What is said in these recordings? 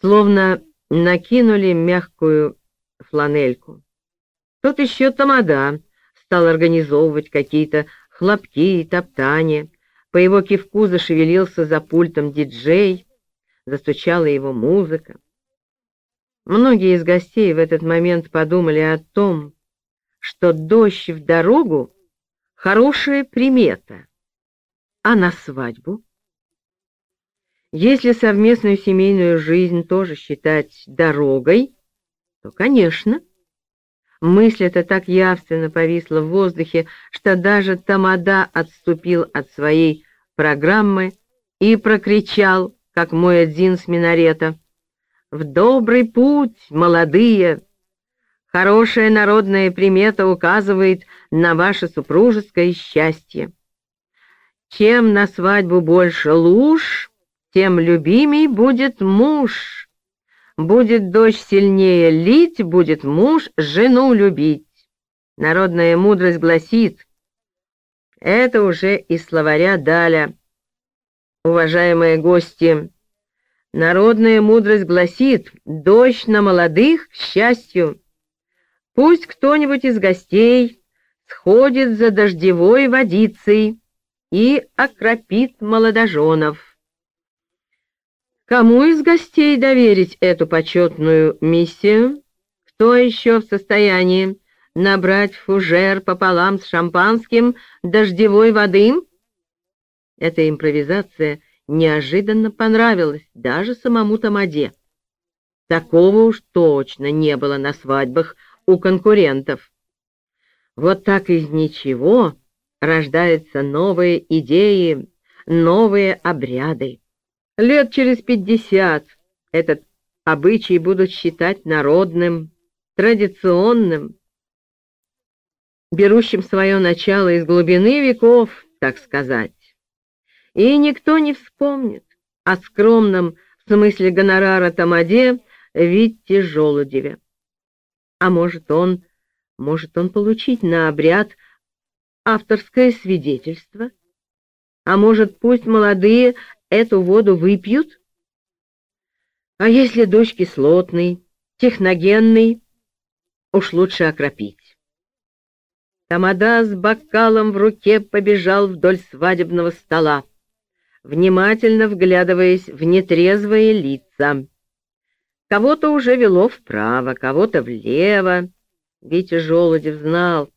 словно накинули мягкую фланельку. Тут еще тамада стал организовывать какие-то хлопки и топтания. По его кивку зашевелился за пультом диджей, застучала его музыка. Многие из гостей в этот момент подумали о том, что дождь в дорогу — хорошая примета, а на свадьбу? Если совместную семейную жизнь тоже считать дорогой, то, конечно. Мысль эта так явственно повисла в воздухе, что даже Тамада отступил от своей программы и прокричал, как мой один с минарета, «В добрый путь, молодые! Хорошая народная примета указывает на ваше супружеское счастье. Чем на свадьбу больше луж, тем любимей будет муж. Будет дождь сильнее лить, будет муж жену любить. Народная мудрость гласит, это уже из словаря Даля. Уважаемые гости, народная мудрость гласит, дождь на молодых к счастью. Пусть кто-нибудь из гостей сходит за дождевой водицей и окропит молодоженов. Кому из гостей доверить эту почетную миссию? Кто еще в состоянии набрать фужер пополам с шампанским дождевой воды? Эта импровизация неожиданно понравилась даже самому Тамаде. Такого уж точно не было на свадьбах у конкурентов. Вот так из ничего рождаются новые идеи, новые обряды. Лет через пятьдесят этот обычай будут считать народным, традиционным, берущим свое начало из глубины веков, так сказать. И никто не вспомнит о скромном в смысле гонорара Тамаде Витте Желудеве. А может он, может он получить на обряд авторское свидетельство? А может, пусть молодые эту воду выпьют? А если дождь кислотный, техногенный, уж лучше окропить. Тамада с бокалом в руке побежал вдоль свадебного стола, внимательно вглядываясь в нетрезвые лица. Кого-то уже вело вправо, кого-то влево. Витя Желудев знал,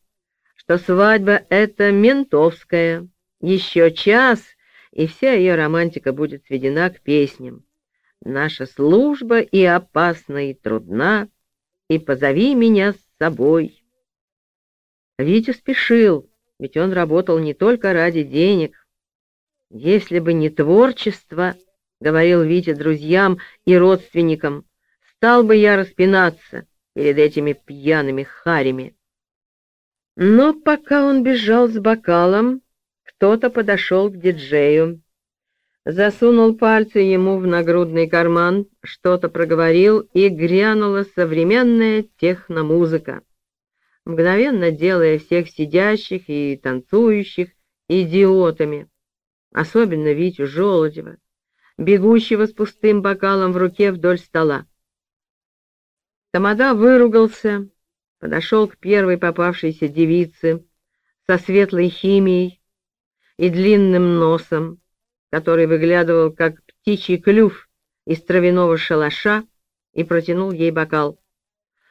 что свадьба — это ментовская. Еще час — и вся ее романтика будет сведена к песням. Наша служба и опасна, и трудна, и позови меня с собой. Витя спешил, ведь он работал не только ради денег. Если бы не творчество, — говорил Витя друзьям и родственникам, — стал бы я распинаться перед этими пьяными харями. Но пока он бежал с бокалом, кто-то подошел к диджею, засунул пальцы ему в нагрудный карман, что-то проговорил, и грянула современная техномузыка, мгновенно делая всех сидящих и танцующих идиотами, особенно Витю Желудева, бегущего с пустым бокалом в руке вдоль стола. Тамада выругался, подошел к первой попавшейся девице со светлой химией, и длинным носом, который выглядывал, как птичий клюв из травяного шалаша, и протянул ей бокал.